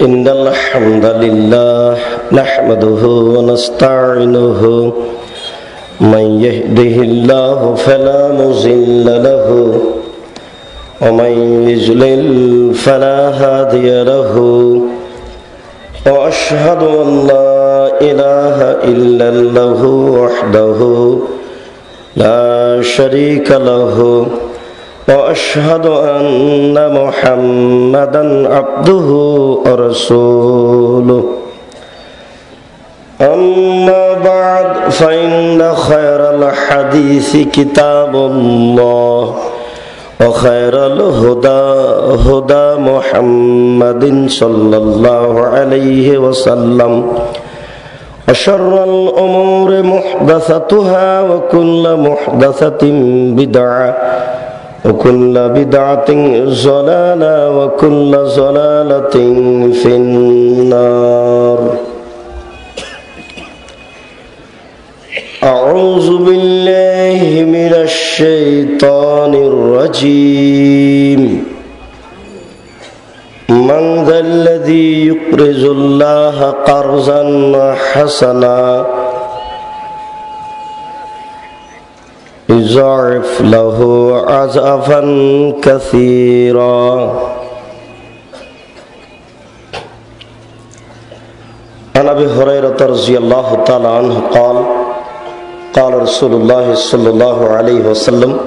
إن الحمد لله نحمده ونستعينه. من يهده الله فلا مضل له، ومن يضلل فلا هادي له. وأشهد أن لا إله إلا الله وحده لا شريك له. وحده وأشهد أن محمدا عبده ورسوله. أما بعد فإن خير الحديث كتاب الله وخير الهدى هدى محمد صلى الله عليه وسلم. وشر الأمور محدثتها وكل محدثة بدعة. وكل بدعة ضلالة وكل ضلالة في النار. أعوذ بالله من الشيطان الرجيم. من ذا الذي يقرض الله قرضا حسنا يضاعف له عزفا كثيرا. عن أبي هريرة رضي الله تعالى عنه قال قال رسول الله صلى الله عليه وسلم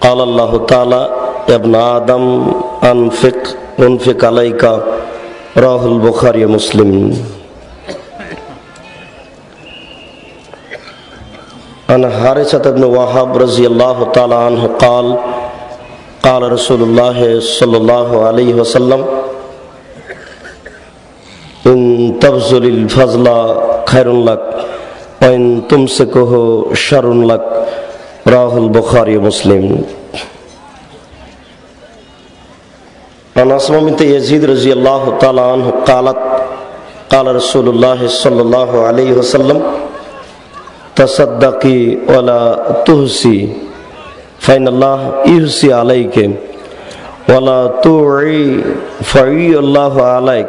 قال الله تعالى يا ابن آدم أنفق أنفق عليك. رواه البخاري ومسلم. عن حارثة بن وهب رضي الله تعالى عنه قال قال رسول الله صلى الله عليه وسلم، إن تبذل الفضل خير لك، وإن تمسكه شر لك. رواه البخاري ومسلم عن أسماء بنت يزيد رضي الله تعالى عنه قالت، قال رسول الله صلى الله عليه وسلم তসদ্দাকি ওয়ালা তুহসি, ফাইনাল্লাহ ইহসি আলাইকে, ওয়ালা তুই ফাই আল্লাহ আলাইক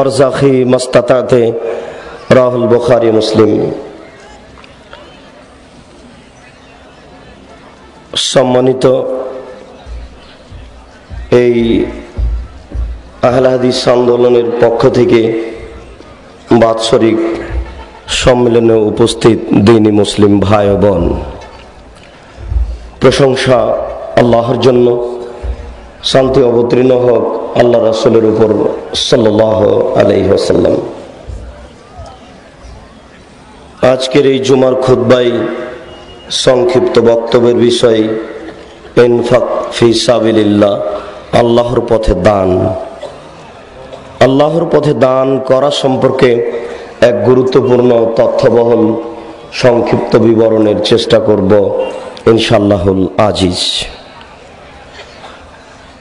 অরজাখি মাস্তাতাতে, রাহুল বুখারি মুসলিম। সম্মানিত এই আহলাহাদিস আন্দোলনের পক্ষ থেকে বাৎসরিক সম্মেলনে উপস্থিত দিনী মুসলিম ভাই বোন। প্রশংসা আল্লাহর জন্য, শান্তি অবতীর্ণ হোক আল্লাহ রাসুলের উপর সাল্লাহ আলহ্লাম আজকের এই জুমার খুদ্বাই সংক্ষিপ্ত বক্তব্যের বিষয়, ইনফাক ফি সাবিল্লাহ আল্লাহর পথে দান। আল্লাহর পথে দান করা সম্পর্কে এক গুরুত্বপূর্ণ তথ্যবহল সংক্ষিপ্ত বিবরণের চেষ্টা করব ইনশাল্লাহুল আজিজ।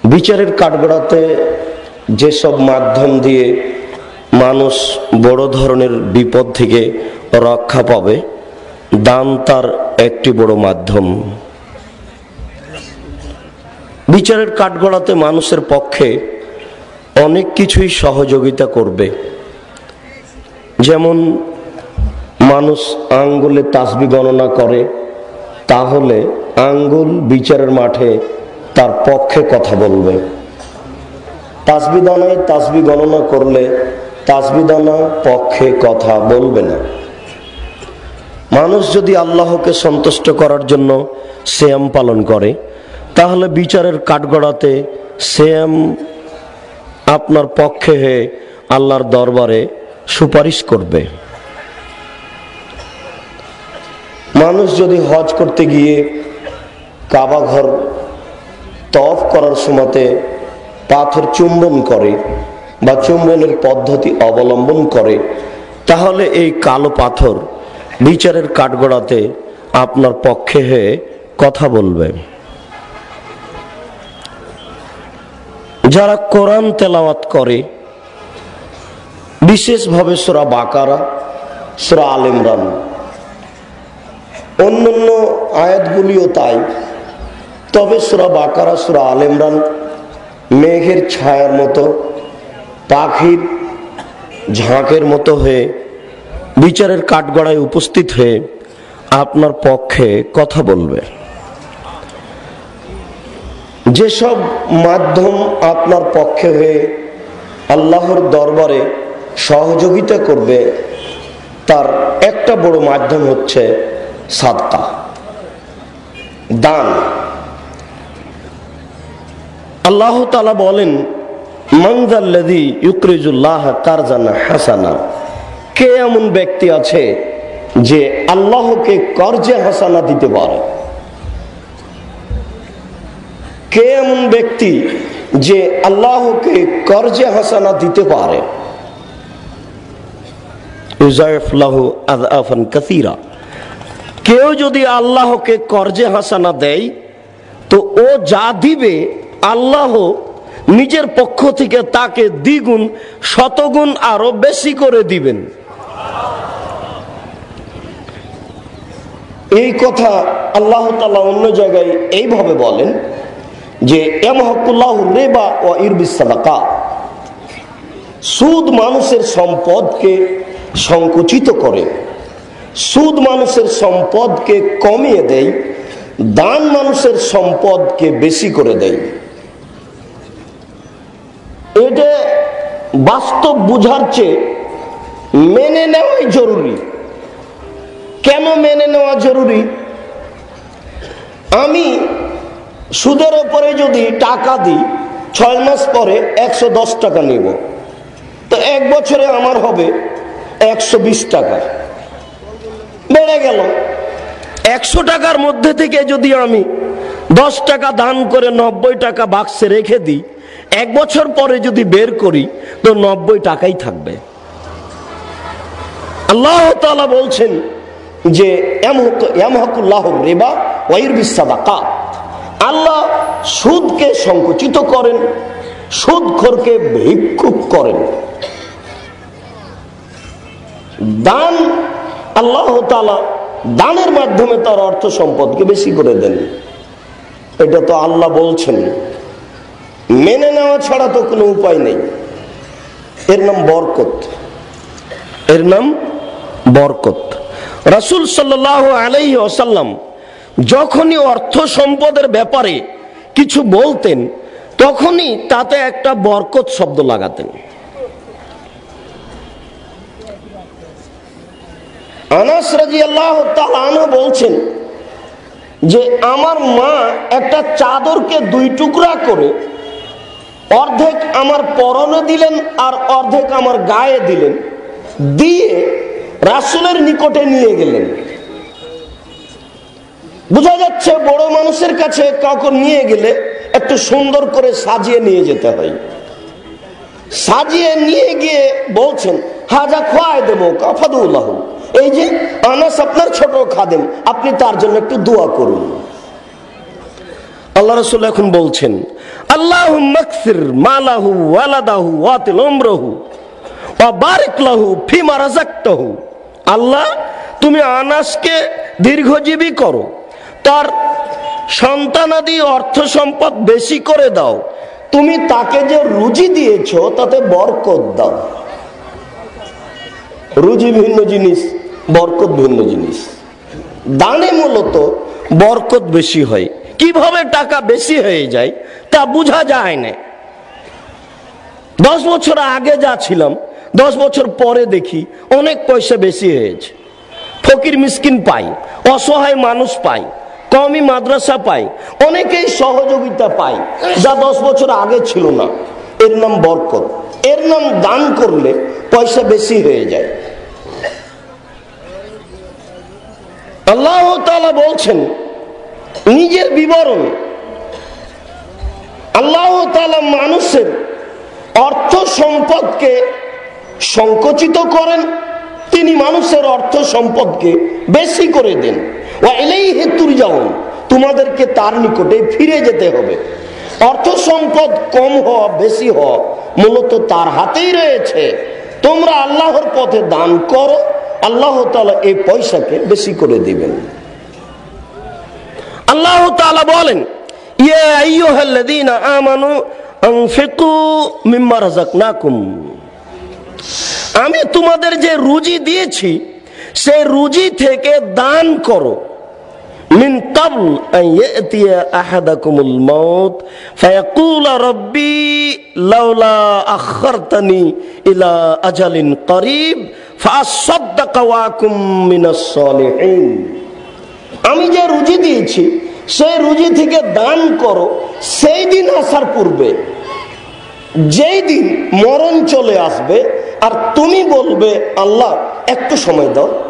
বিচারের কাঠগড়াতে যেসব মাধ্যম দিয়ে মানুষ বড় ধরনের বিপদ থেকে রক্ষা পাবে, দান তার একটি বড় মাধ্যম। বিচারের কাঠগড়াতে মানুষের পক্ষে অনেক কিছুই সহযোগিতা করবে। যেমন মানুষ আঙ্গুলে তাসবি গণনা করে, তাহলে আঙ্গুল বিচারের মাঠে তার পক্ষে কথা বলবে। তাসবি দানায় তাসবি গণনা করলে তাসবি দানা পক্ষে কথা বলবে না। মানুষ যদি আল্লাহকে সন্তুষ্ট করার জন্য শ্যাম পালন করে, তাহলে বিচারের কাঠগড়াতে শ্যাম আপনার পক্ষে হয়ে আল্লাহর দরবারে সুপারিশ করবে। মানুষ যদি হজ করতে গিয়ে কাবা ঘর তফ করার সময়তে পাথর চুম্বন করে বা চুম্বনের পদ্ধতি অবলম্বন করে, তাহলে এই কালো পাথর বিচারের কাঠগড়াতে আপনার পক্ষে হয়ে কথা বলবে। যারা কোরআন তেলাওয়াত করে বিশেষভাবে সোরা বাকারা, সোরা আল ইমরান। অন্যান্য আয়াতগুলিও তাই। তবে সুরা বাকারা, সুরা আল ইমরান মেঘের ছায়ার মতো, পাখির ঝাঁকের মতো হয়ে বিচারের কাঠগড়ায় উপস্থিত হয়ে আপনার পক্ষে কথা বলবে। যেসব মাধ্যম আপনার পক্ষে হয়ে আল্লাহর দরবারে সহযোগিতা করবে, তার একটা বড় মাধ্যম হচ্ছে সাদকা। দান। আল্লাহ তালা বলেন মংজাল্লাদি ইউক্রিজুল্লাহ কারজানা হাসানা। কে এমন ব্যক্তি আছে যে আল্লাহকে কর্জে হাসানা দিতে পারে? কে এমন ব্যক্তি যে আল্লাহকে কর্জে হাসানা দিতে পারে? কেউ যদি আল্লাহকে কর্জে হাসানা দেয়, তো ও যা দিবে, আল্লাহ নিজের পক্ষ থেকে তাকে দ্বিগুণ, শতগুণ আরও বেশি করে দিবেন। এই কথা আল্লাহ তালা অন্য জায়গায় এইভাবে বলেন যে রেবা ও সুদ মানুষের সম্পদকে সংকুচিত করে। সুদ মানুষের সম্পদকে কমিয়ে দেয়, দান মানুষের সম্পদকে বেশি করে দেয়। এটা বাস্তব বুঝার চেয়ে মেনে নেওয়াই জরুরি। কেন মেনে নেওয়া জরুরি? আমি সুদের ওপরে যদি টাকা দিই, ছয় মাস পরে একশো দশ টাকা নিব। তো এক বছরে আমার হবে একশো বিশ টাকা। বেড়ে গেল। একশো টাকার মধ্যে থেকে যদি আমি দশ টাকা দান করে নব্বই টাকা বাক্সে রেখে দিই, এক বছর পরে যদি বের করি, তো নব্বই টাকাই থাকবে। আল্লাহ তালা বলছেন যে আল্লাহ সুদকে সংকুচিত করেন, সুদখোরকে ভিক্ষুক করেন। দান, আল্লাহ দানের মাধ্যমে তার অর্থ সম্পদকে বেশি করে দেন। এটা তো আল্লাহ বলছেন। মেনে নেওয়া ছাড়া তো কোনো উপায় নেই। এর নাম বরকত। এর নাম বরকত। রাসুল সাল্লাহ আলাই আসাল্লাম যখনই অর্থ সম্পদের ব্যাপারে কিছু বলতেন, তখনই তাতে একটা বরকত শব্দ লাগাতেন। আনাস রাজি আল্লাহ বলছেন যে আমার মা একটা চাদরকে দুই টুকরা করে অর্ধেক আমার পরনে দিলেন আর অর্ধেক আমার গায়ে দিলেন, দিয়ে রাসুলের নিকটে নিয়ে গেলেন। বোঝা যাচ্ছে বড় মানুষের কাছে কাউকে নিয়ে গেলে একটু সুন্দর করে সাজিয়ে নিয়ে যেতে হয়। সাজিয়ে নিয়ে গিয়ে বলছেন, হাজা খোয়াই দেবো কাফাদুল্লাহ এই যে আনাস আপনার ছোট খাদেম, আপনি তার জন্য একটু দোয়া করুন। আল্লাহ রসুল এখন বলছেন আল্লাহ মকসির মালাহু ওয়ালাদাহু ওয়াতিল ওমরহু বারিকলাহু ফিমা রাজাক্তাহু আল্লাহ, তুমি আনাসকে দীর্ঘজীবী করো, তার সন্তানাদি অর্থ সম্পদ বেশি করে দাও। তুমি তাকে যে রুজি দিয়েছ, তাতে বরকত দাও। রুজি ভিন্ন জিনিস বরকত ভিন্ন জিনিস। দানে মূলত বরকত বেশি হয়। কীভাবে টাকা বেশি হয়ে যায়, তা বোঝা যায় না। দশ বছর আগে যা ছিলাম, দশ বছর পরে দেখি অনেক পয়সা বেশি হয়েছে। ফকির মিসকিন পাই অসহায় মানুষ পাই কমই মাদ্রাসা পাই অনেকেই সহযোগিতা পাই যা দশ বছর আগে ছিল না। এর নাম বরকত। এর নাম দান করলে পয়সা বেশি হয়ে যায়। আল্লাহ বলছেন, নিজের বিবরণ, আল্লাহ মানুষের অর্থ সম্পদকে সংকুচিত করেন, তিনি মানুষের অর্থ সম্পদকে বেশি করে দেন। ও এলেই হেতুর যাওন তোমাদেরকে তার নিকটে ফিরে যেতে হবে। অর্থ সম্পদ কম হওয়া, বেশি হওয়া মূলত তার হাতেই রয়েছে। তোমরা আল্লাহর পথে দান করো আল্লাহ তালা এই পয়সাকে বেশি করে দিবেন আল্লাহ তালা বলেন ইয়ে আমানু আনফিকু মিম্মা রাযাকনাকুম আমি তোমাদের যে রুজি দিয়েছি সেই রুজি থেকে দান করো من قبل أن يأتي أحدكم الموت فيقول ربي لولا أخرتني إلى أجل قريب আমি যে রুজি দিয়েছি, সেই রুজি থেকে দান করো, সেই দিন আসার পূর্বে। যেই দিন মরণ চলে আসবে, আর তুমি বলবে, আল্লাহ, একটু সময় দাও।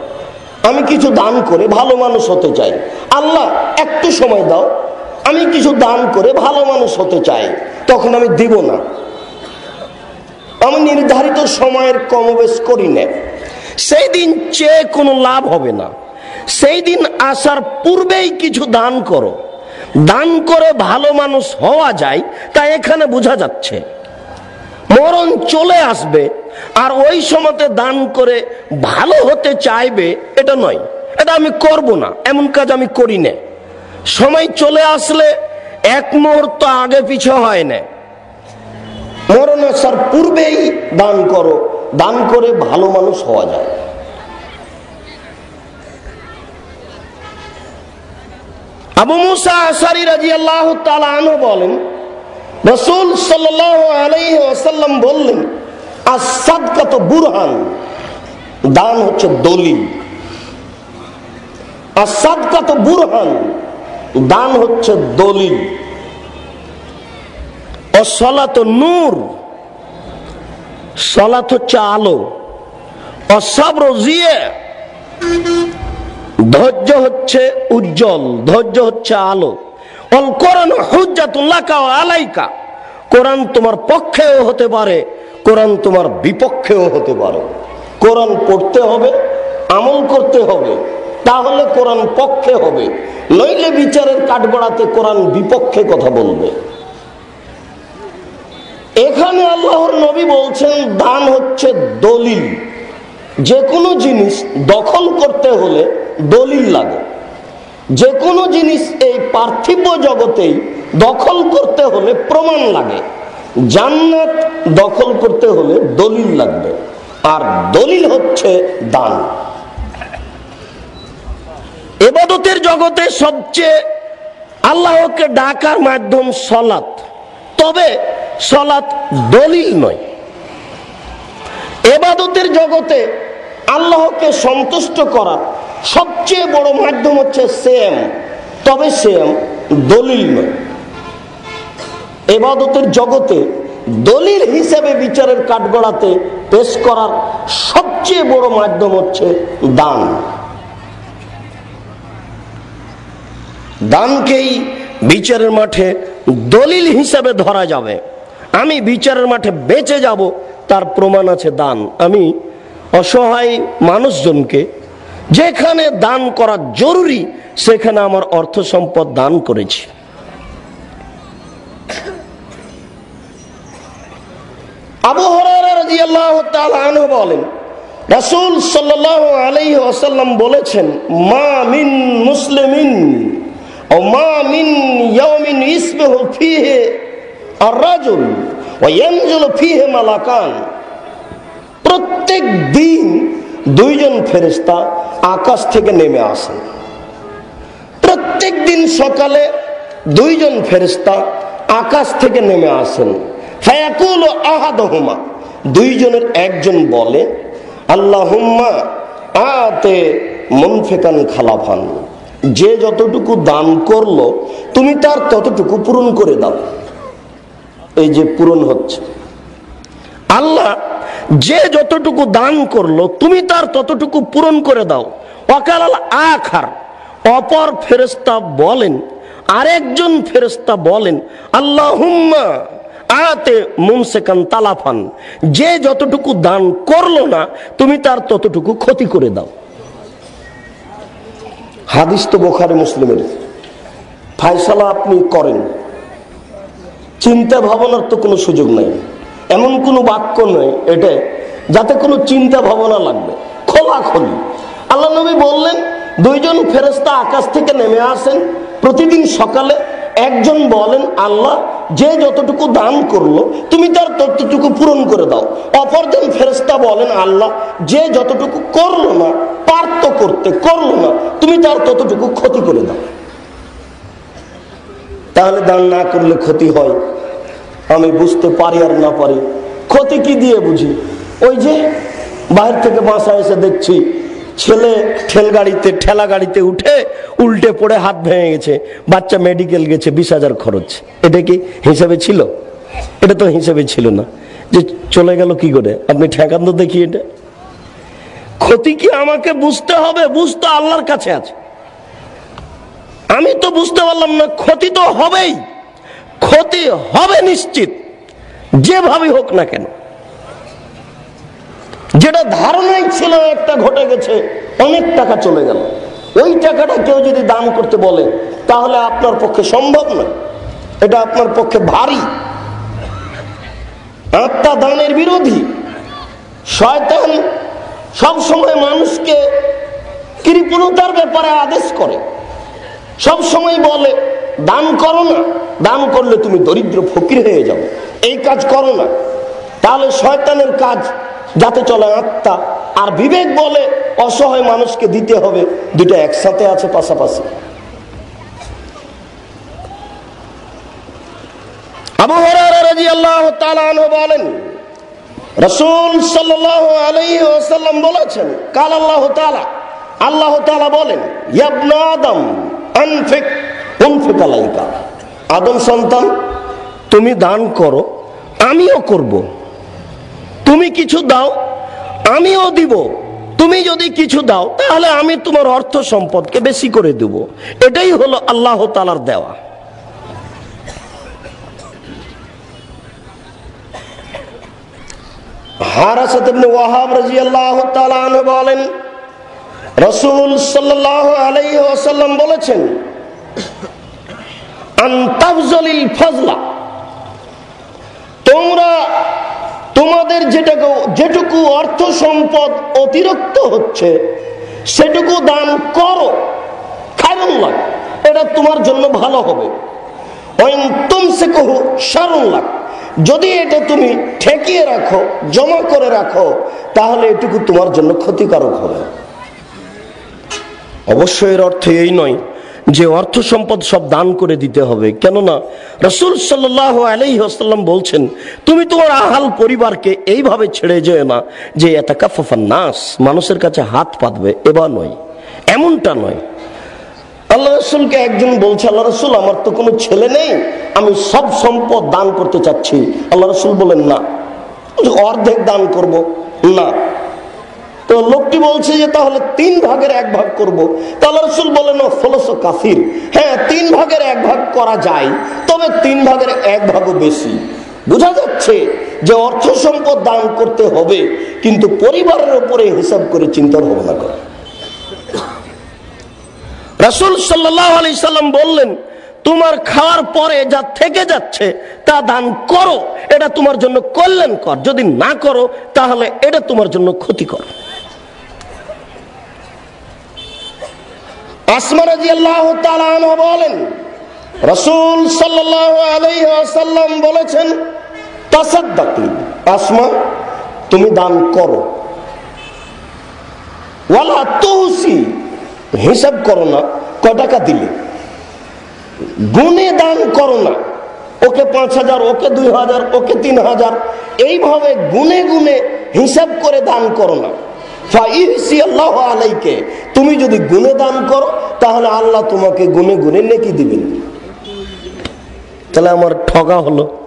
আমি কিছু দান করে ভালো মানুষ হতে চাই। আল্লাহ, একটু সময় দাও। আমি কিছু দান করে ভালো মানুষ হতে চাই। তখন আমি দিব না। আমি নির্ধারিত সময়ের কমবেশ করি না। সেই দিন চেয়ে কোনো লাভ হবে না। সেই দিন আসার পূর্বেই কিছু দান করো। দান করে ভালো মানুষ হওয়া যায়, তা এখানে বোঝা যাচ্ছে। মরণ চলে আসবে, আর ওই সময়তে দান করে ভালো হতে চাইবে, এটা নয়। এটা আমি করব না, এমন কাজ আমি করি না। সময় চলে আসলে এক মুহূর্ত আগে পিছে হয় না। মরণ আসার পূর্বেই দান করো দান করে ভালো মানুষ হওয়া যায়। আবু মুসা আসারি রাজি আল্লাহ বলেন, রসুল সাল্লাম বললেন আর সাদকাত বুরহান দান হচ্ছে দলিল। আর সাদকাত বুরহান দান হচ্ছে দলিল। ও সলাত নূর সলাত হচ্ছে আলো। অসাব রজিয়ে ধৈর্য হচ্ছে উজ্জ্বল, ধৈর্য হচ্ছে আলো। অল কোরআন হুজ্জাতুল্লাহ আলাইকা। কোরআন তোমার পক্ষেও হতে পারে, কোরআন তোমার বিপক্ষেও হতে পারে। কোরআন পড়তে হবে, আমল করতে হবে, তাহলে কোরআন পক্ষে হবে। নইলে বিচারের কাঠগড়াতে কোরআন বিপক্ষে কথা বলবে। এখানে আল্লাহর নবী বলছেন, দান হচ্ছে দলিল। যে কোনো জিনিস দখল করতে হলে দলিল লাগে। যে কোনো জিনিস এই পার্থিব জগতেই দখল করতে হলে প্রমাণ লাগে। জান্নাত দখল করতে হলে দলিল লাগবে। আর দলিল হচ্ছে দান। এবাদতের জগতে সবচেয়ে আল্লাহকে ডাকার মাধ্যম সলাৎ। তবে সলাৎ দলিল নয়। এবাদতের জগতে আল্লাহকে সন্তুষ্ট করার সবচেয়ে বড় মাধ্যম হচ্ছে সেম তবে সেম দলিল নয়। এবাদতের জগতে দলিল হিসেবে বিচারের কাঠগড়াতে পেশ করার সবচেয়ে বড় মাধ্যম হচ্ছে দান। দানকেই বিচারের মাঠে দলিল হিসাবে ধরা যাবে। আমি বিচারের মাঠে বেঁচে যাব, তার প্রমাণ আছে দান। আমি অসহায় মানুষজনকে যেখানে দান করা জরুরি, সেখানে আমার অর্থ সম্পদ দান করেছি। আবু হরাহ বলেন, রাসুল সাল্লাহ আলাই আসাল্লাম বলেছেন, মা মিন মুসলিমিন ও মা মিন ইয়ামিন ইসবেহু ফিহে রাজুল মালাকান। প্রত্যেক দিন দুইজন ফেরিস্তা আকাশ থেকে নেমে আসেন প্রত্যেক দিন সকালে দুইজন ফেরিস্তা আকাশ থেকে নেমে আসেন। ফায়াকুল আহাদহুমা। দুইজনের একজন বলে, আল্লাহুম্মা আতে মনফেকান খালাফান। যে যতটুকু দান করল, তুমি তার ততটুকু পূরণ করে দাও। এই যে পূরণ হচ্ছে। আল্লাহ যে যতটুকু দান করল, তুমি তার ততটুকু পূরণ করে দাও। অকাল আখার, অপর ফেরেস্তা বলেন, আরেকজন ফেরেস্তা বলেন আল্লাহ আয়াতে মুনসেকান তালাফান, যে যতটুকু দান করল না, তুমি তার ততটুকু ক্ষতি করে দাও। হাদিস তো বোখারে মুসলিমের। ফায়সালা আপনি করেন। চিন্তা ভাবনার তো কোনো সুযোগ নাই। এমন কোনো বাক্য নয় এটা, যাতে কোনো চিন্তা ভাবনা লাগবে। খোলাখলি আল্লাহ নবী বললেন, দুইজন ফেরেস্তা আকাশ থেকে নেমে আসেন। প্রতিদিন সকালে একজন বলেন, আল্লাহ, যে যতটুকু দান করল, তুমি তার ততটুকু পূরণ করে দাও। অপরজন ফেরস্তা বলেন, আল্লাহ, যে যতটুকু করল না পারত করতে, করল না, তুমি তার ততটুকু ক্ষতি করে দাও। তাহলে দান না করলে ক্ষতি হয়। আমি বুঝতে পারি আর না পারি। ক্ষতি কি দিয়ে বুঝি? ওই যে বাইরে থেকে বাসা এসে দেখছি, ছেলে ঠেল গাড়িতে ঠেলা গাড়িতে উঠে উল্টে পড়ে হাত ভেঙে গেছে। বাচ্চা মেডিকেল গেছে, বিশ হাজার খরচ। এটা কি হিসাবে ছিল? এটা তো হিসাবে ছিল না। যে চলে গেল কি করে? আপনি ঠেকান তো দেখি এটা। ক্ষতি কি আমাকে বুঝতে হবে? বুঝতে আল্লাহর কাছে আছে। আমি তো বুঝতে পারলাম না, ক্ষতি তো হবেই। ক্ষতি হবে নিশ্চিত যেভাবে হোক না কেন। যেটা ধারণাই ছিল একটা ঘটে গেছে, অনেক টাকা চলে গেল। ওই টাকাটা কেউ যদি দান করতে বলে, তাহলে আপনার পক্ষে সম্ভব নয়। এটা আপনার পক্ষে ভারী। আত্মা দানের বিরোধী। শয়তান সবসময় মানুষকে কৃপণতার ব্যাপারে আদেশ করে। সব সময় বলে, দান করো না, দান করলে তুমি দরিদ্র ফকির হয়ে যাও। এই কাজ করো না। তাহলে শয়তানের কাজ যাতে চলে আত্মা। আর বিবেক বলে, অসহায় মানুষকে দিতে হবে। দুটো একসাথে আছে পাশাপাশি। আবু বলেন, রসুল সাল্লাম বলেছেন, কাল আল্লাহ আল্লাহ বলেন আদম আদম সন্তান, তুমি দান করো, আমিও করব। তুমি কিছু দাও, আমিও দিব। তুমি যদি কিছু দাও, তাহলে আমি তোমার অর্থ সম্পদকে বেশি করে দেব। এটাই হলো আল্লাহ তালার দেওয়া। হারাসাত ওয়াহাব রাজি আল্লাহ বলেন রসুল ওয়াসাল্লাম বলেছেন ফজলা তোমরা তোমাদের যেটুকু যেটুকু অর্থ সম্পদ অতিরিক্ত হচ্ছে, সেটুকু দান করো খায়রুল্লাহ এটা তোমার জন্য ভালো হবে। যদি এটা তুমি ঠেকিয়ে রাখো, জমা করে রাখো, তাহলে এটুকু তোমার জন্য ক্ষতিকারক হবে। অবশ্যই এর অর্থ এই নয় যে অর্থ সম্পদ সব দান করে দিতে হবে। কেননা রসুল সাল্লাহ আলহিহাস্লাম বলছেন, তুমি তোমার আহাল পরিবারকে এইভাবে ছেড়ে যেও না যে এতাকাফাফার নাস, মানুষের কাছে হাত পাতবে। এবার নয়, এমনটা নয়। আল্লাহ রসুলকে একজন বলছে, আল্লাহ রসুল, আমার তো কোনো ছেলে নেই, আমি সব সম্পদ দান করতে চাচ্ছি। আল্লাহ রসুল বলেন, না। অর্ধেক দান করব। না। তো লোকটি বলছে যে, তাহলে তিন ভাগের এক ভাগ করব। তাহলে রসুল বলেন ফলস কাফির। হ্যাঁ তিন ভাগের এক ভাগ করা যায়, তবে তিন ভাগের এক ভাগও বেশি। বোঝা যাচ্ছে যে অর্থ সম্পদ দান করতে হবে, কিন্তু পরিবারের উপরে হিসাব করে চিন্তা ভাবনা করে। রসুল সাল্লাহ সাল্লাম বললেন, তোমার খাওয়ার পরে যা থেকে যাচ্ছে, তা দান করো। এটা তোমার জন্য কল্যাণকর। যদি না করো, তাহলে এটা তোমার জন্য ক্ষতিকর। বলেন, রসুল সাল্লাম বলেছেন আসমা, তুমি দান করো। ওয়ালা তুসি হিসাব করো না ক টাকা দিলে। গুনে দান করো না, ওকে পাঁচ হাজার, ওকে দুই হাজার, ওকে তিন হাজার। এইভাবে গুনে গুনে হিসাব করে দান করো না। আলাইকে, তুমি যদি গুনে দান করো, তাহলে আল্লাহ তোমাকে গুনে গুনে নেকি দিবেন। তাহলে আমার ঠগা হলো।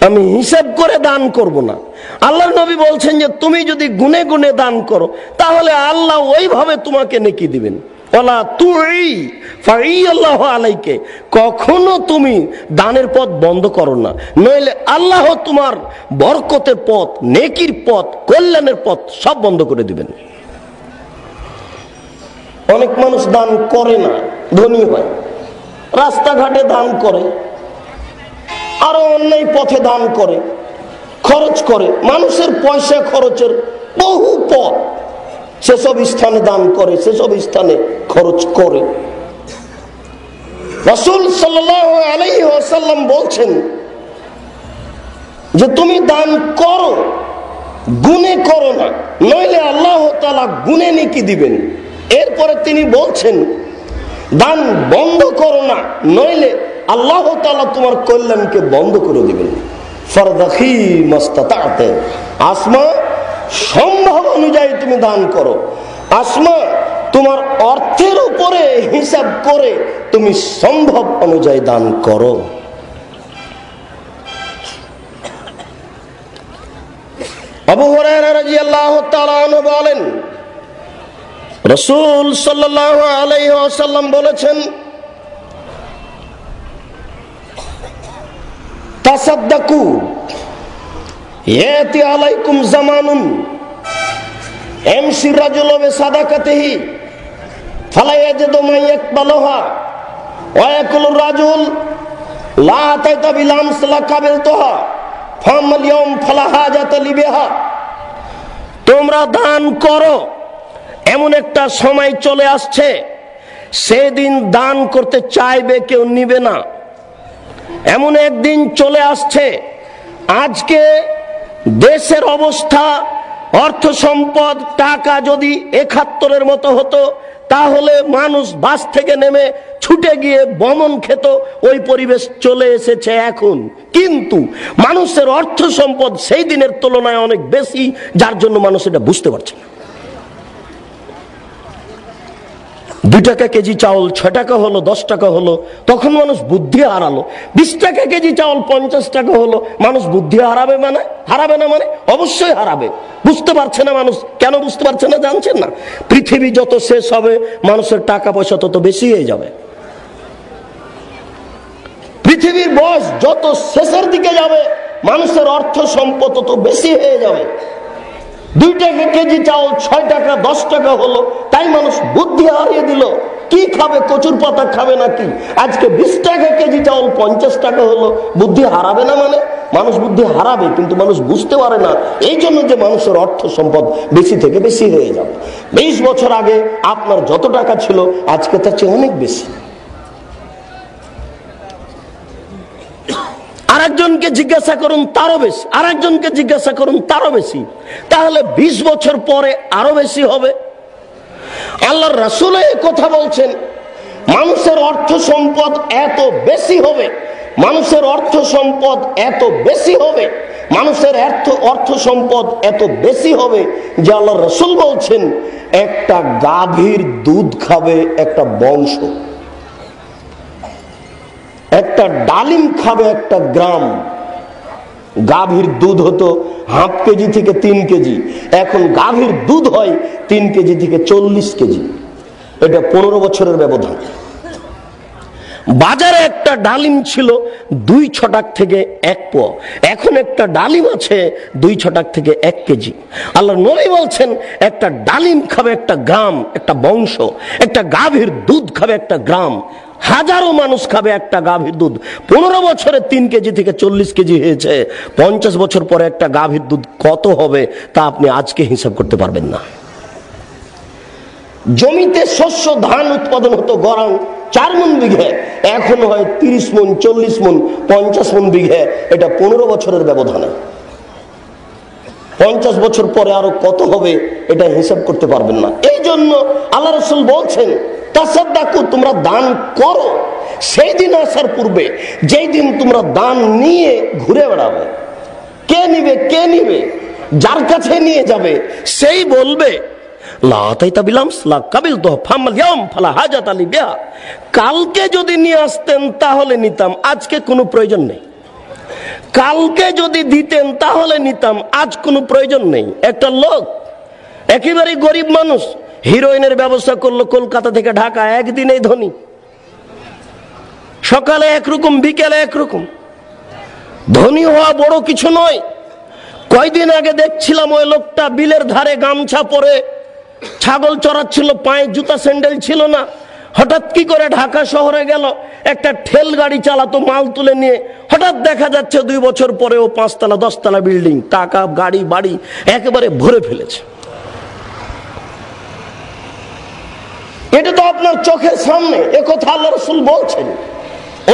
আমি হিসাব করে দান করব না। আল্লাহ নবী বলছেন যে, তুমি যদি গুনে গুনে দান করো, তাহলে আল্লাহ ওইভাবে তোমাকে নেকি দিবেন। আলাইকে, কখনো তুমি দানের পথ বন্ধ করো না। নইলে আল্লাহ তোমার বরকতের পথ, নেকির পথ, কল্যাণের পথ সব বন্ধ করে দিবেন। অনেক মানুষ দান করে না, ধনী হয়। রাস্তাঘাটে দান করে, আরও অন্যায় পথে দান করে, খরচ করে। মানুষের পয়সা খরচের বহু পথ সেসব স্থানে দান করে, সেসব স্থানে খরচ করে। রসুল সাল্লাম বলছেন যে তুমি দান করো গুনে করো না, নইলে আল্লাহ তালা গুনে নিকি দিবেন। এরপরে তিনি বলছেন, দান বন্ধ করো না, নইলে আল্লাহ তালা তোমার কল্যাণকে বন্ধ করে দিবেন। আসমা, সম্ভব অনুযায়ী তুমি দান করো। আসমা তোমার অর্থের উপরে হিসাব করে তুমি সম্ভব অনুযায়ী দান করো। আবু বলেন, রসুল আলাইসাল্লাম বলেছেন, তাসাদ্দাকু, ইয়াতি আলাইকুম জামানুন, এমসি রাজুল সাদাকাতিহি। ইয়াকুলু রাজুল, লা তোমরা দান করো, এমন একটা সময় চলে আসছে, সেদিন দান করতে চাইবে কেউ নিবে না। এমন একদিন চলে আসছে, আজকে দেশের অবস্থা, অর্থ সম্পদ, টাকা যদি একাত্তরের মতো হতো তাহলে মানুষ বাস থেকে নেমে ছুটে গিয়ে বমন খেত, ওই পরিবেশ চলে এসেছে এখন। কিন্তু মানুষের অর্থ সম্পদ সেই দিনের তুলনায় অনেক বেশি, যার জন্য মানুষ এটা বুঝতে পারছে না। দুই টাকা কেজি চাউল, ছয় টাকা হলো, দশ টাকা হলো, তখন মানুষ বুদ্ধি হারালো। বিশ টাকা কেজি চাউল, পঞ্চাশ টাকা হলো, মানুষ বুদ্ধি হারাবে মানে? হারাবে না মানে? অবশ্যই হারাবে। বুঝতে পারছে না মানুষ? কেন বুঝতে পারছে না জানছেন না? পৃথিবী যত শেষ হবে, মানুষের টাকা পয়সা তত বেশি হয়ে যাবে। পৃথিবীর বয়স যত শেষের দিকে যাবে, মানুষের অর্থ সম্পদ তত বেশি হয়ে যাবে। দুই টাকা কেজি চাউল, ছয় টাকা, দশ টাকা হলো। তাই মানুষ বুদ্ধি হারিয়ে দিল। কি খাবে, কচুর পাতা খাবে নাকি? আজকে বিশ টাকা কেজি চাউল, পঞ্চাশ টাকা হলো। বুদ্ধি হারাবে না মানে? মানুষ বুদ্ধি হারাবে, কিন্তু মানুষ বুঝতে পারে না। এই জন্য যে মানুষের অর্থ সম্পদ বেশি থেকে বেশি হয়ে যাবে। বিশ বছর আগে আপনার যত টাকা ছিল, আজকে তার চেয়ে অনেক বেশি। আরেকজনকে জিজ্ঞাসা করুন, তারও বেশি। আরেকজনকে জিজ্ঞাসা করুন, তারও বেশি। তাহলে ২০ বছর পরে আরও বেশি হবে। আল্লাহর রাসুল কথা বলছেন, মানুষের অর্থ সম্পদ এত বেশি হবে, মানুষের অর্থ সম্পদ এত বেশি হবে, মানুষের অর্থ অর্থ সম্পদ এত বেশি হবে যে আল্লাহ রসুল বলছেন, একটা গাভীর দুধ খাবে একটা বংশ। একটা ডালিম খাবে একটা গ্রাম। গাভীর দুধ হতো হাফ কেজি থেকে তিন কেজি। এখন গাভীর দুধ হয় তিন কেজি থেকে চল্লিশ কেজি। এটা পনেরো বছরের ব্যবধান। বাজারে একটা ডালিম ছিল দুই ছটাক থেকে এক প এখন একটা ডালিম আছে দুই ছটাক থেকে এক কেজি। আল্লাহ নবী বলছেন, একটা ডালিম খাবে একটা গ্রাম, একটা বংশ। একটা গাভীর দুধ খাবে একটা গ্রাম। হাজারো মানুষ খাবে একটা গাভীর দুধ। পনেরো বছরে তিন কেজি থেকে চল্লিশ কেজি হয়েছে। পঞ্চাশ বছর পরে একটা গাভীর দুধ কত হবে তা আপনি আজকে হিসাব করতে পারবেন না। জমিতে শস্য, ধান উৎপাদন হতো গরম চার মন বিঘে, এখন হয় তিরিশ মন, চল্লিশ মন, পঞ্চাশ মন বিঘে। এটা পনেরো বছরের ব্যবধানে। পঞ্চাশ বছর পরে আরও কত হবে এটা হিসাব করতে পারবেন না। এই জন্য আল্লাহ রসুল বলছেন তোমরা দান করো। সেই দিন আসার পূর্বে যেই দিন তোমরা দান নিয়ে ঘুরে বেড়াবে, কে নিবে কে নিবে, যার কাছে নিয়ে যাবে, সেই বলবে কালকে যদি নিয়ে আসতেন তাহলে নিতাম, আজকে কোনো প্রয়োজন নেই। কালকে যদি দিতেন, তাহলে নিতাম। আজ কোনো প্রয়োজন নেই। একটা লোক, একেবারে গরিব মানুষ, হিরোইনের ব্যবস্থা করল কলকাতা থেকে ঢাকা, একদিনেই ধনী। সকালে একরকম, বিকেলে একরকম। ধনী হওয়া বড় কিছু নয়। কয়দিন আগে দেখছিলাম ওই লোকটা বিলের ধারে গামছা পরে ছাগল চড়াচ্ছিল, পায়ে জুতা, স্যান্ডেল ছিল না। হঠাৎ কি করে ঢাকা শহরে গেল? একটা ঠেল গাড়ি চালাতো মাল তুলে নিয়ে। হঠাৎ দেখা যাচ্ছে দুই বছর পরে ও পাঁচতলা, দশতলা বিল্ডিং, টাকা, গাড়ি, বাড়ি একেবারে ভরে ফেলেছে। এটা তো আপনার চোখের সামনে কথা আল্লাহ রসুল বলছেন।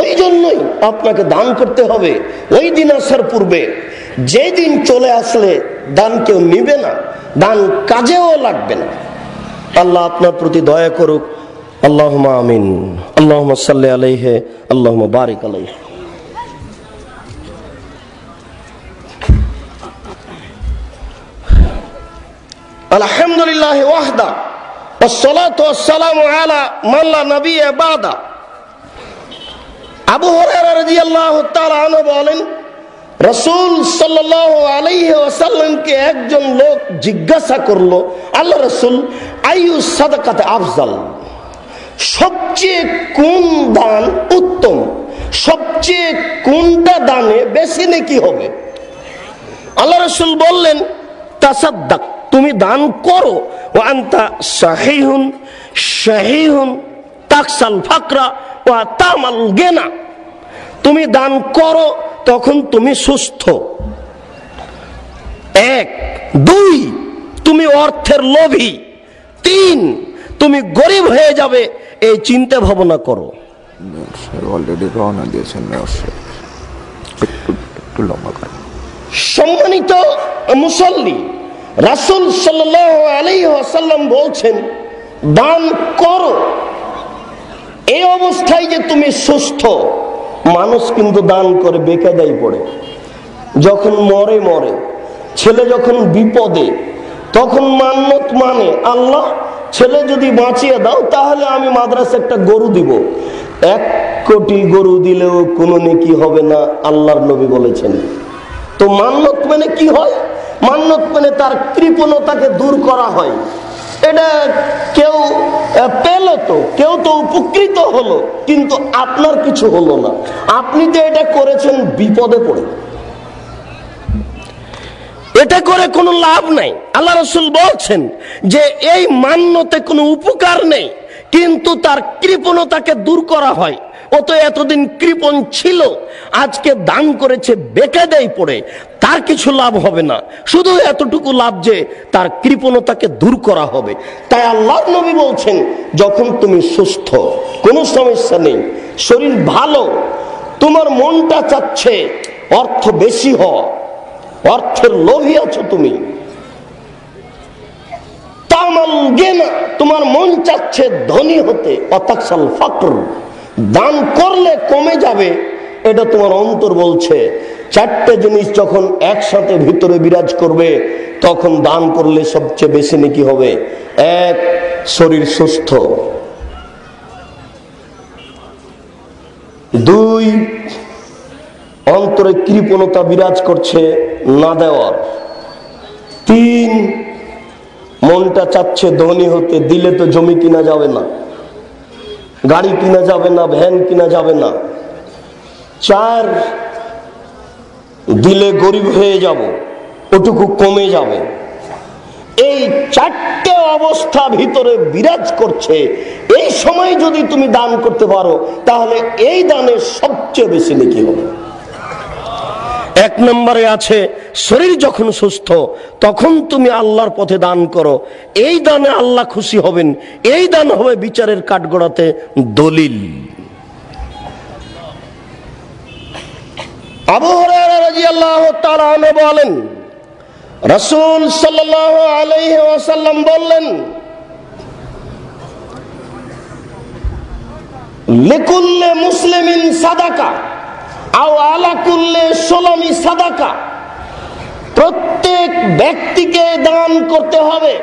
ওই জন্যই আপনাকে দান করতে হবে। ওই দিন আসার পূর্বে যেই দিন চলে আসলে দান কেউ নিবে না, দান কাজেও লাগবে না। আল্লাহ আপনার প্রতি দয়া করুক আল্লাহ আমিন আল্লাহ সাল্লাহ আলাইহে আল্লাহ বারিক আলাইহে আলহামদুলিল্লাহ ওয়াহদা والصلاة والسلام على من لا نبي بعده আবু হুরায়রা রাদিয়াল্লাহু তাআলা আনহু বলেন রাসূল সাল্লাল্লাহু আলাইহি ওয়াসাল্লামকে একজন লোক জিজ্ঞাসা করলো আল্লাহ রাসূল আইয়ু সাদাকাতে আফজাল সবচেয়ে কোন দান উত্তম? সবচেয়ে কোনটা দানে বেশি নাকি হবে? আল্লাহ রসুল বললেন, তাসাদ্দাক, তুমি দান করো। ও আন্তা শাহিহুন শাহিহুন তাকসাল ফাকরা ও তামাল গেনা। তুমি দান করো, তখন তুমি সুস্থ। এক। দুই, তুমি অর্থের লোভী। তিন, তুমি গরিব হয়ে যাবে এই চিন্তা ভাবনা করো। অলরেডি রওনা দিয়েছেন একটু একটু লম্বা করেন সম্মানিত মুসল্লি রাসুল সাল্লাহ আলী আসাল্লাম বলছেন দান করো। এই অবস্থায় যে তুমি সুস্থ মানুষ কিন্তু দান করে বেকায়দাই পড়ে। যখন মরে মরে। ছেলে যখন বিপদে তখন মান্যত মানে আল্লাহ ছেলে যদি বাঁচিয়ে দাও, তাহলে আমি মাদ্রাসা একটা গরু দিব। এক কোটি গরু দিলেও কোনো নেকি হবে না, আল্লাহর নবী বলেছেন। তো মান্যত মানে কি হয়? মান্যত মানে তার কৃপণতাকে দূর করা হয়। এটা কেউ পেল তো, কেউ তো উপকৃত হলো, কিন্তু আপনার কিছু হলো না। আপনি তো এটা করেছেন, বিপদে পড়ে। এটা করে কোনো লাভ নাই। আল্লাহ রসুল বলছেন যে এই মান্যতে কোনো উপকার নেই, কিন্তু তার কৃপণতাকে দূর করা হয়। ও তো এতদিন কৃপণ ছিল, আজকে দান করেছে বেকায়দায় পড়ে, তার কিছু লাভ হবে না। শুধু এতটুকু লাভ যে তার কৃপণতাকে দূর করা হবে। তাই আল্লাহ নবী বলছেন, যখন তুমি সুস্থ, কোনো সমস্যা নেই, শরীর ভালো, তোমার মনটা চাচ্ছে অর্থ বেশি হওয়া অর্থের লোভী আছো তুমি। তোমার মন চাচ্ছে ধনী হতে, অতাকসাল ফাকর। দান করলে কমে যাবে, এটা তোমার অন্তর বলছে। চারটে জিনিস যখন একসাথে ভিতরে বিরাজ করবে, তখন দান করলে সবচেয়ে বেশি নাকি হবে। এক, শরীর সুস্থ। দুই অন্তরে কৃপণতা বিরাজ করছে না দেওয়ার। তিন, মনটা চাচ্ছে ধনী হতে, দিলে তো জমি কিনা যাবে না, গাড়ি কিনা যাবে না, ভ্যান কিনা যাবে না। চার, দিলে গরিব হয়ে যাব, ওটুকু কমে যাবে। এই চারটে অবস্থা ভিতরে বিরাজ করছে। এই সময় যদি তুমি দান করতে পারো, তাহলে এই দানের সবচেয়ে বেশি নাকি হবে। এক নম্বরে আছে, শরীর যখন সুস্থ, তখন তুমি আল্লাহর পথে দান করো। এই দানে আল্লাহ খুশি হবেন, এই দান হবে বিচারের কাঠগড়াতে দলিল। বলেন, রাসূল ওয়াসাল্লাম বললেন, লিকুল্লে মুসলিমিন সাদাকা সোলামি সাদাকা। প্রত্যেক ব্যক্তিকে দান করতে হবে।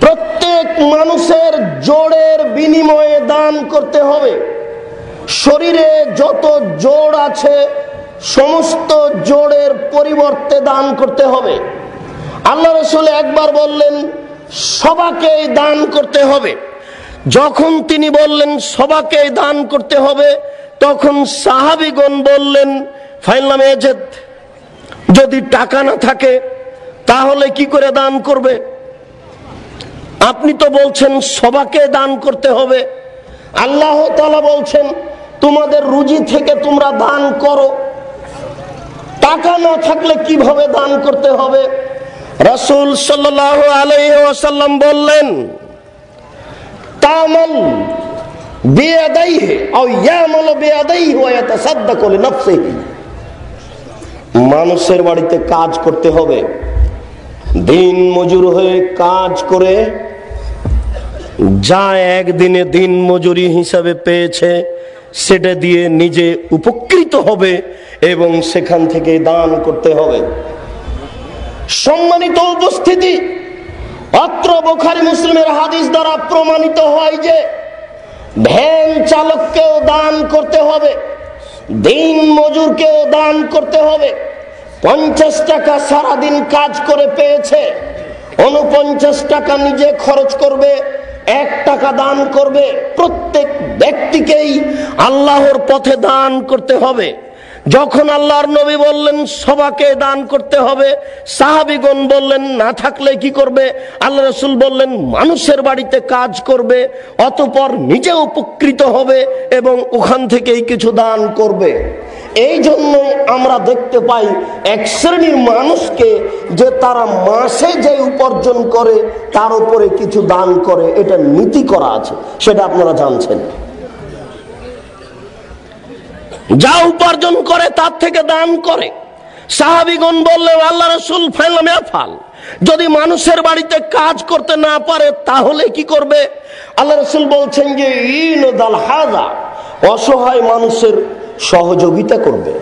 প্রত্যেক মানুষের জোড়ের বিনিময়ে দান করতে হবে। শরীরে যত জোড় আছে, সমস্ত জোড়ের পরিবর্তে দান করতে হবে। আল্লাহ রসুল একবার বললেন, সবাকেই দান করতে হবে। যখন তিনি বললেন, সবাকেই দান করতে হবে তখন সাহাবিগণ বললেন ফাইনাম এজেদ, যদি টাকা না থাকে, তাহলে কি করে দান করবে? আপনি তো বলছেন, সবাকে দান করতে হবে। আল্লাহ তালা বলছেন, তোমাদের রুজি থেকে তোমরা দান করো। টাকা না থাকলে কীভাবে দান করতে হবে? রাসুল সাল্লাহ আলাইসাল্লাম বললেন, তামাল মানুষের বাড়িতে কাজ করতে হবে। দিন মজুর হয়ে কাজ করে যা একদিনে দিন মজুরি হিসাবে পেয়েছে, সেটা দিয়ে নিজে উপকৃত হবে এবং সেখান থেকে দান করতে হবে। সম্মানিত উপস্থিতি অত্র বোখারি মুসলিমের হাদিস দ্বারা প্রমাণিত হয় যে ভ্যান চালককেও দান করতে হবে, দিন মজুরকেও দান করতে হবে। পঞ্চাশ টাকা সারাদিন কাজ করে পেয়েছে অনুপঞ্চাশ টাকা নিজে খরচ করবে, এক টাকা দান করবে। প্রত্যেক ব্যক্তিকেই আল্লাহর পথে দান করতে হবে। যখন আল্লাহর নবী বললেন, সবাকে দান করতে হবে, সাহাবিগণ বললেন, না থাকলে কি করবে? আল্লাহ রসুল বললেন, মানুষের বাড়িতে কাজ করবে, অতপর নিজে উপকৃত হবে এবং ওখান থেকেই কিছু দান করবে। এই জন্য আমরা দেখতে পাই, এক শ্রেণির মানুষকে যে তারা মাসে যে উপার্জন করে, তার উপরে কিছু দান করে, এটা নীতি করা আছে, সেটা আপনারা জানছেন। যা উপার্জন করে তার থেকে দান করে। সাহাবিগণ বললেন আল্লাহ রসুল ফাল যদি মানুষের বাড়িতে কাজ করতে না পারে, তাহলে কি করবে? আল্লাহ রসুল বলছেন যে, ইন হাজা। অসহায় মানুষের সহযোগিতা করবে।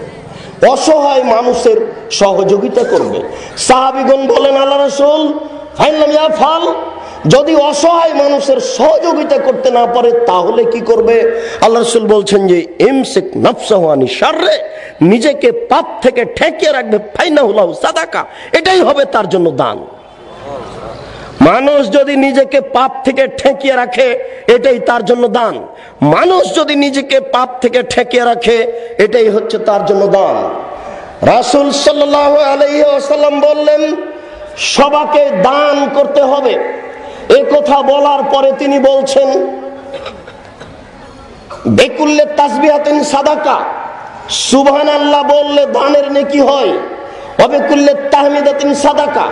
অসহায় মানুষের সহযোগিতা করবে। সাহাবিগণ বলেন, আল্লাহ রসুল ফাইলামিয়া ফাল যদি অসহায় মানুষের সহযোগিতা করতে না পারে, তাহলে কি করবে? আল্লাহ রসুল বলছেন যে এমসেক নফসাহানি সাররে নিজেকে পাপ থেকে ঠেকিয়ে রাখবে। ফাইনাহুল্লাহ সাদাকা, এটাই হবে তার জন্য দান। মানুষ যদি নিজেকে পাপ থেকে ঠেকিয়ে রাখে, এটাই তার জন্য দান। মানুষ যদি নিজেকে পাপ থেকে ঠেকিয়ে রাখে, এটাই হচ্ছে তার জন্য দান। রাসুল সাল্লাহ আলাইসাল্লাম বললেন, সবাকে দান করতে হবে। এ কথা বলার পরে তিনি বলছেন, বেকুল্লে তাসবিহাতেন সাদাকা সুবহান আল্লাহ বললে দানের নেকি হয়, অবেকুল্লে তাহমিদাতিন সাদাকা,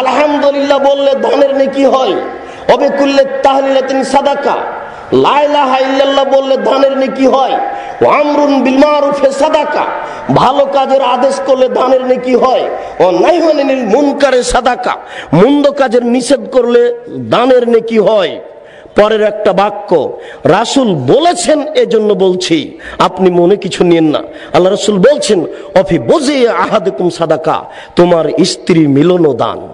আলহামদুলিল্লাহ বললে দানের নেকি হয়, অবেকুল্লে তাহলিলাতিন সাদাকা লাইলাহা ইল্লাল্লাহ বললে দানের নেকি হয় আমরুন বিল মারুফে সাদাকা। ভালো কাজের আদেশ করলে দানের নেকি হয়। ও নাইমানিল মুনকারে সাদাকা। মন্দ কাজের নিষেধ করলে দানের নেকি হয়। পরের একটা বাক্য, রাসুল বলেছেন এজন্য বলছি, আপনি মনে কিছু নিন না। আল্লাহ রাসুল বলছেন, অফি বোঝে আহাদুকুম সাদাকা, তোমার স্ত্রী মিলন দান।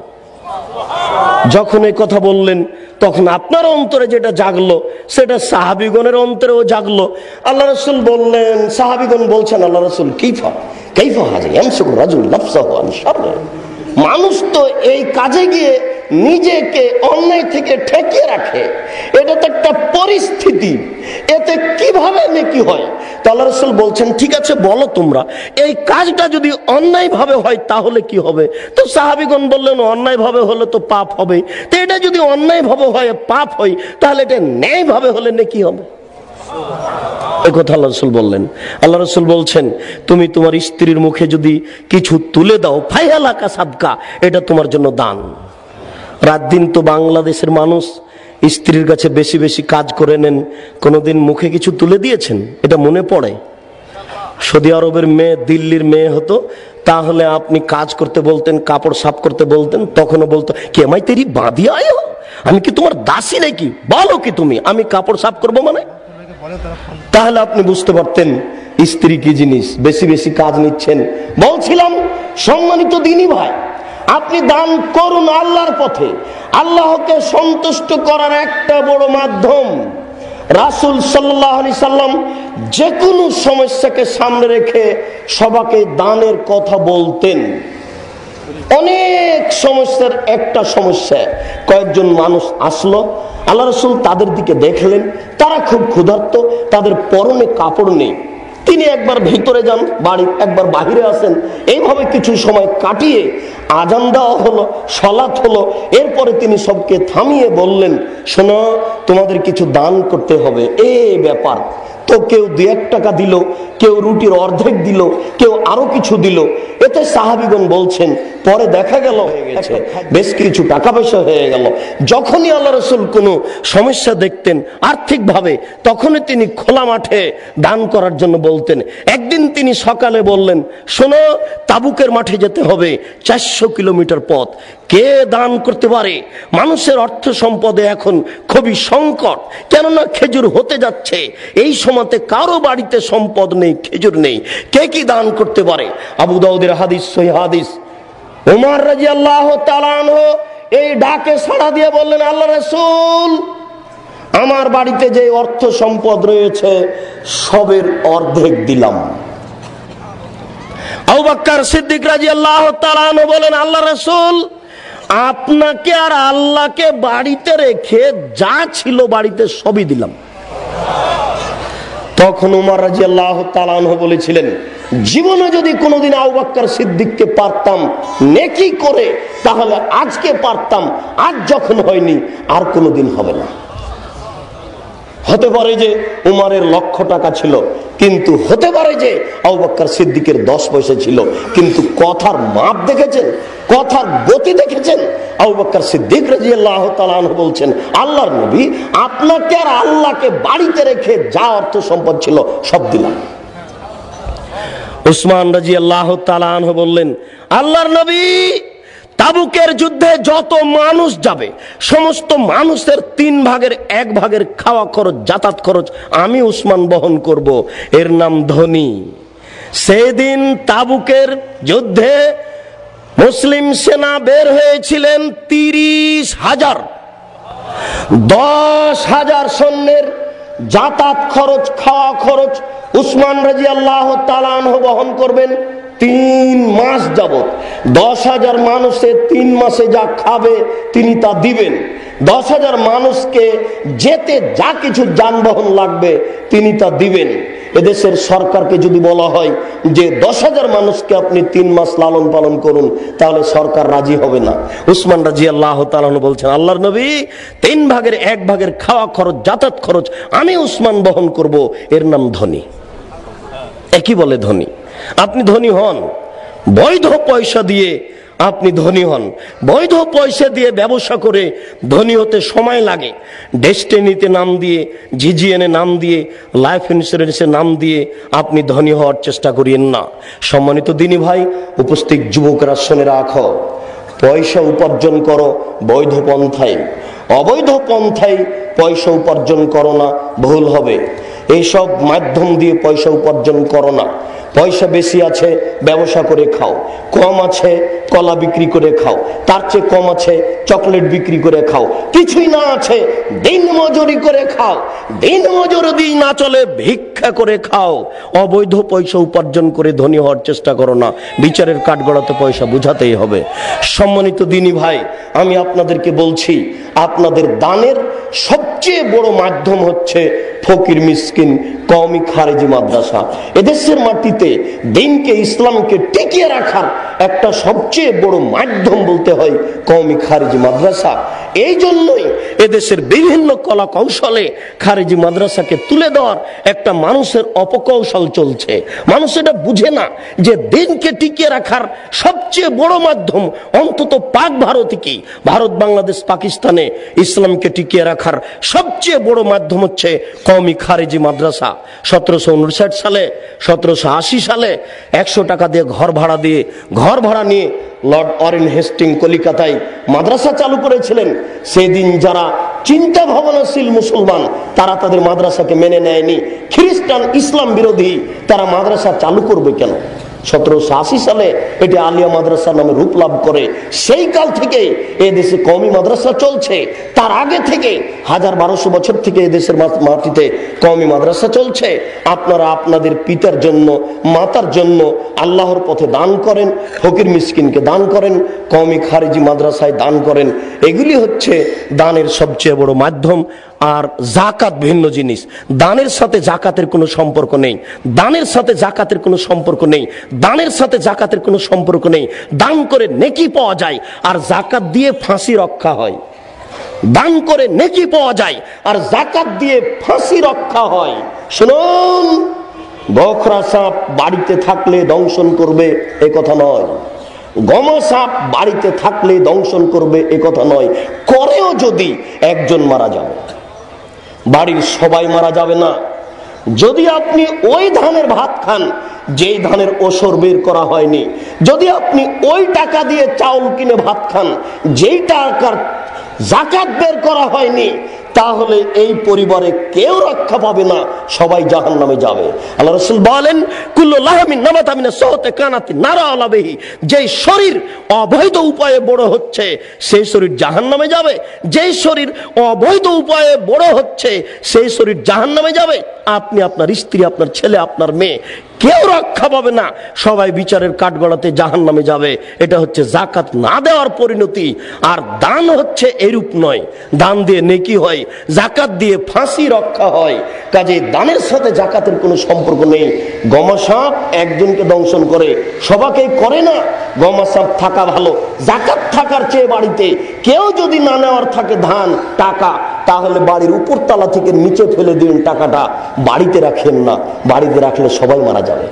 যখন এই কথা বললেন তখন আপনার অন্তরে যেটা জাগলো, সেটা সাহাবিগণের অন্তরেও জাগলো। আল্লাহ রসুল বললেন, সাহাবিগণ বলছেন, আল্লাহ রসুল, কিফা কেইফা হাজে মানুষ তো এই কাজে গিয়ে নিজেকে অন্যায় থেকে ঠেকিয়ে রাখে। এটা তো একটা পরিস্থিতি। এতে কীভাবে নেকি হয়? তাল্লা রসুল বলছেন, ঠিক আছে, বলো তোমরা, এই কাজটা যদি অন্যায় ভাবে হয়, তাহলে কি হবে? তো সাহাবিগণ বললেন অন্যায় ভাবে হলে তো পাপ হবে তো এটা যদি অন্যায় ভাবে হয়, পাপ হয়, তাহলে এটা ন্যায় ভাবে হলে নেকি হবে? এই কথা আল্লাহ রসুল বললেন। আল্লাহ রসুল বলছেন, তুমি তোমার স্ত্রীর মুখে যদি কিছু তুলে দাও, ফাইহালাকা সাদকা, এটা তোমার জন্য দান। রাত দিন তো বাংলাদেশের মানুষ স্ত্রীর কাছে বেশি বেশি কাজ করে নেন, কোনোদিন মুখে কিছু তুলে দিয়েছেন? এটা মনে পড়ে। সৌদি আরবের মেয়ে, দিল্লির মেয়ে হতো, তাহলে আপনি কাজ করতে বলতেন, কাপড় সাফ করতে বলতেন, তখনও বলতো, কে মাই তেরি বাঁধি আয়? আমি কি তোমার দাসী নাকি? বলো কি তুমি, আমি কাপড় সাফ করব মানে? তাহলে আপনি বুঝতে পারতেন, স্ত্রী কি জিনিস? বেশি বেশি কাজ নিচ্ছেন। বলছিলাম, সম্মানিত দিনই ভাই আপনি দান করুন আল্লাহর পথে। আল্লাহকে সন্তুষ্ট করার একটা বড় মাধ্যম। রাসুল সাল্লাহ সাল্লাম যে কোনো সমস্যাকে সামনে রেখে সবাকে দানের কথা বলতেন। অনেক সমস্যার একটা সমস্যা, কয়েকজন মানুষ আসলো, আল্লাহ রসুল তাদের দিকে দেখলেন, তারা খুব ক্ষুধার্ত, তাদের পরনে কাপড় নেই। তিনি একবার ভিতরে যান বাড়ির একবার বাহিরে আসেন। এইভাবে কিছু সময় কাটিয়ে আজান দেওয়া হলো, সলাৎ হলো। এরপরে তিনি সবকে থামিয়ে বললেন, শোনো, তোমাদের কিছু দান করতে হবে। এ ব্যাপার। তো কেউ দু এক টাকা দিল কেউ রুটির অর্ধেক দিল কেউ আরও কিছু দিল। এতে সাহাবিগণ বলছেন পরে দেখা গেল বেশ কিছু টাকা পয়সা হয়ে গেল। যখনই আল্লাহ রসুল কোনো সমস্যা দেখতেন আর্থিকভাবে তখনই তিনি খোলা মাঠে দান করার জন্য বলতেন। একদিন তিনি সকালে বললেন শোনো তাবুকের মাঠে যেতে হবে চারশো কিলোমিটার পথ। কে দান করতে পারে? মানুষের অর্থ সম্পদে এখন খুবই সংকট। কেননা খেজুর হতে যাচ্ছে। এই সময়তে কারও বাড়িতে সম্পদ নেই, খেজুর নেই। কে কি দান করতে পারে? আবু দাউদের হাদিস, সহি হাদিস। উমার রাজি আল্লাহ এই ডাকে সাড়া দিয়ে বললেন, আল্লাহ রসুল, আমার বাড়িতে যে অর্থ সম্পদ রয়েছে, সবের অর্ধেক দিলাম। আউবাক্কার সিদ্দিক রাজি আল্লাহ বলেন আল্লাহ রসুল, আপনাকে আর আল্লাহকে বাড়িতে রেখে যা ছিল বাড়িতে সবই দিলাম। তখন উমার রাজি আল্লাহ তালানহ বলেছিলেন, জীবনে যদি কোনোদিন আউবাক্কার সিদ্দিককে পারতাম, নেকি করে, তাহলে আজকে পারতাম, আজ যখন হয়নি, আর কোনোদিন হবে না। হতে পারে যে উমারের লক্ষ টাকা ছিল, কিন্তু হতে পারে যে আউবাক্কার সিদ্দিকের দশ পয়সা ছিল, কিন্তু কথার মাপ দেখেছেন, কথার গতি দেখেছেন? আউবাক্কার সিদ্দিক রাজি আল্লাহ বলছেন, আল্লাহর নবী আপনাকে আর আল্লাহকে বাড়িতে রেখে যা অর্থ সম্পদ ছিল সব দিলাম। উসমান রাজি আল্লাহ বললেন, আল্লাহর নবী তাবুকের যুদ্ধে যত মানুষ যাবে, সমস্ত মানুষের তিন ভাগের এক ভাগের খাওয়া খরচ, যাতায়াত খরচ আমি উসমান বহন করব। এর নাম ধনী। সেদিন তাবুকের যুদ্ধে মুসলিম সেনা বের হয়েছিলেন তিরিশ হাজার। দশ হাজার সৈন্যের যাতায়াত খরচ, খাওয়া খরচ উসমান রাজি আল্লাহ বহন করবেন। তিন মাস যাবত দশ হাজার মানুষের তিন মাসে যা খাবে, তিনি তা দিবেন। দশ হাজার মানুষকে যেতে যা কিছু যানবাহন লাগবে, তিনি তা দিবেন। এদেশের সরকারকে যদি বলা হয় যে, দশ হাজার মানুষকে আপনি তিন মাস লালন পালন করুন, তাহলে সরকার রাজি হবে না। উসমান রাজি আল্লাহ বলছেন, আল্লাহর নবী, তিন ভাগের এক ভাগের খাওয়া খরচ, যাতায়াত খরচ, আমি উসমান বহন করব। এর নাম ধনী। একই বলে ধনী। আপনি ধনী হন। বৈধ পয়সা দিয়ে আপনি ধনী হন। বৈধ পয়সা দিয়ে ব্যবসা করে ধনী হতে সময় লাগে। ডেস্টিনিতে নাম দিয়ে, জিজিএনে নাম দিয়ে, লাইফ ইন্স্যুরেন্সে নাম দিয়ে আপনি ধনী হওয়ার চেষ্টা করিয়েন না। সম্মানিত দিনী ভাই, উপস্থিত যুবকরা শুনে রাখো। পয়সা উপার্জন করো বৈধ পন্থায়। অবৈধ পন্থায় পয়সা উপার্জন করো না, ভুল হবে। এইসব মাধ্যম দিয়ে পয়সা উপার্জন করো না। পয়সা বেশি আছে, ব্যবসা করে খাও। কম আছে, কলা বিক্রি করে খাও। তার চেয়ে কম আছে, চকলেট বিক্রি করে খাও। কিছুই না আছে, দিন মজুরি করে খাও। দিন মজুরি না চলে ভিক্ষা করে খাও। অবৈধ পয়সা উপার্জন করে ধনী হওয়ার চেষ্টা করো না। বিচারের কাঠগড়াতে পয়সা বুঝাতেই হবে। সম্মানিত দিনী ভাই, আমি আপনাদেরকে বলছি, আপনাদের দানের সবচেয়ে বড় মাধ্যম হচ্ছে ফকির, মিসকিন, কওমি খারেজি মাদ্রাসা। এদেশের মাটিতে দিনকে ইসলামকে টিকিয়ে রাখার একটা সবচেয়ে বড় মাধ্যম বলতে হয় কওমি খারেজি মাদ্রাসা। এই জন্যই এদেশের বিভিন্ন কলা কৌশলে খারেজি মাদ্রাসাকে তুলে দেওয়ার একটা মানুষের অপকৌশল চলছে। মানুষ এটা বুঝে না যে দিনকে টিকিয়ে রাখার সবচেয়ে বড় মাধ্যম অন্তত পাক ভারতকেই ভারত, বাংলাদেশ, পাকিস্তানে ইসলামকে টিকিয়ে রাখার সবচেয়ে বড় মাধ্যম হচ্ছে কওমি খারেজি মাদ্রাসা। সতেরোশো উনষাট সালে সতেরোশো আশি সালে একশো টাকা দিয়ে ঘর ভাড়া দিয়ে, ঘর ভাড়া নিয়ে লর্ড অরেন হেস্টিং কলিকাতায় মাদ্রাসা চালু করেছিলেন। সেদিন যারা চিন্তা ভাবনাশীল মুসলমান, তারা তাদের মাদ্রাসাকে মেনে নেয়নি। খ্রিস্টান ইসলাম বিরোধী তারা মাদ্রাসা চালু করবে কেন? সতেরোশো আশি সালে এটি আলিয়া মাদ্রাসা নামে রূপ লাভ করে। সেই কাল থেকে এ দেশে কমি মাদ্রাসা চলছে। তার আগে থেকে হাজার বারোশো বছর থেকে এদেশের মাটিতে কমি মাদ্রাসা চলছে। আপনারা আপনাদের পিতার জন্য, মাতার জন্য আল্লাহর পথে দান করেন, ফকির মিসকিনকে দান করেন কমি খারিজি মাদ্রাসায় দান করেন। এগুলি হচ্ছে দানের সবচেয়ে বড় মাধ্যম। আর জাকাত ভিন্ন জিনিস। দানের সাথে জাকাতের কোনো সম্পর্ক নেই। দানের সাথে জাকাতের কোনো সম্পর্ক নেই। দানের সাথে জাকাতের কোনো সম্পর্ক নেই। দান করে নেকি পাওয়া যায়, আর জাকাত দিয়ে ফাঁসি রক্ষা হয়। দান করে নেকি পাওয়া যায়, আর জাকাত দিয়ে ফাঁসি রক্ষা হয়। শুনুন, বখরা সাপ বাড়িতে থাকলে দংশন করবে, এ কথা নয়। গমা সাপ বাড়িতে থাকলে দংশন করবে, এ কথা নয়। করেও যদি একজন মারা যাবে। বাড়ির সবাই মারা যাবে না। যদি আপনি ওই ধানের ভাত খান, যেই ধানের ওসর বের করা হয়নি, যদি আপনি ওই টাকা দিয়ে চাউল কিনে ভাত খান, যেই টাকার জাকাত বের করা হয়নি তাহলে এই পরিবারে কেউ রক্ষা পাবে না, সবাই জাহান নামে যাবে। আল্লাহ রসুল বলেন যেই শরীর অবৈধ উপায়ে বড় হচ্ছে, সেই শরীর জাহান নামে যাবে। যেই শরীর অবৈধ উপায়ে বড় হচ্ছে, সেই শরীর জাহান নামে যাবে। আপনি আপনার স্ত্রী, আপনার ছেলে, আপনার মেয়ে কেউ রক্ষা পাবে না। সবাই বিচারের কাঠগড়াতে জাহান নামে যাবে। এটা হচ্ছে জাকাত না দেওয়ার পরিণতি। আর দান হচ্ছে এরূপ নয়। দান দিয়ে নেকি হয় জাকাত দিয়ে ফাঁসি রক্ষা হয়। কাজে দানের সাথে জাকাতের কোনো সম্পর্ক নেই। গমা সাপ একজনকে দংশন করে সবাকে করে না। গমা সাপ থাকা ভালো। জাকাত থাকার চেয়ে বাড়িতে কেউ যদি না নেওয়ার থাকে ধান, টাকা তাহলে বাড়ির উপর তলা থেকে নিচে ফেলে দিন টাকাটা। বাড়িতে রাখেন না। বাড়িতে রাখলে সবাই মারা যাবে।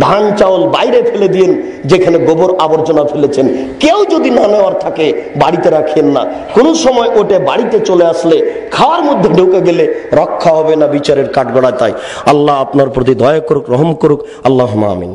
ধান, চাউল বাইরে ফেলে দিন, যেখানে গোবর আবর্জনা ফেলেছেন। কেউ যদি না নেওয়ার থাকে, বাড়িতে রাখেন না। কোনো সময় ওটে বাড়িতে চলে আসলে, খাওয়ার মধ্যে ঢুকে গেলে রক্ষা হবে না বিচারের কাঠগড়া তাই আল্লাহ আপনার প্রতি দয়া করুক, রহম করুক। আল্লাহ আমিন।